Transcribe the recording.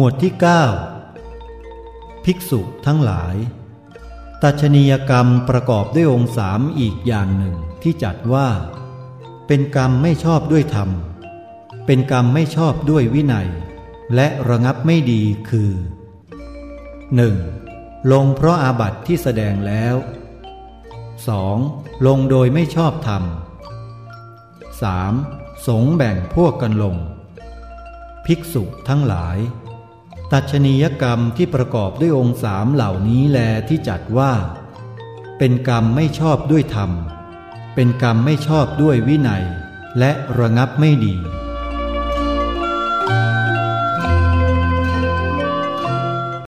หมวดที่ 9 ภิกษุทั้งหลาย ตัชนียกรรมประกอบด้วยองค์สามอีกอย่างหนึ่งที่จัดว่า เป็นกรรมไม่ชอบด้วยธรรม เป็นกรรมไม่ชอบด้วยวินัย และระงับไม่ดีคือ 1. ลงเพราะอาบัติที่แสดงแล้ว 2. ลงโดยไม่ชอบธรรม 3. สงแบ่งพวกกันลง ภิกษุทั้งหลาย ตัชนียกรรมที่ประกอบด้วยองค์สามเหล่านี้แลที่จัดว่า เป็นกรรมไม่ชอบด้วยธรรม เป็นกรรมไม่ชอบด้วยวินัย และระงับไม่ดี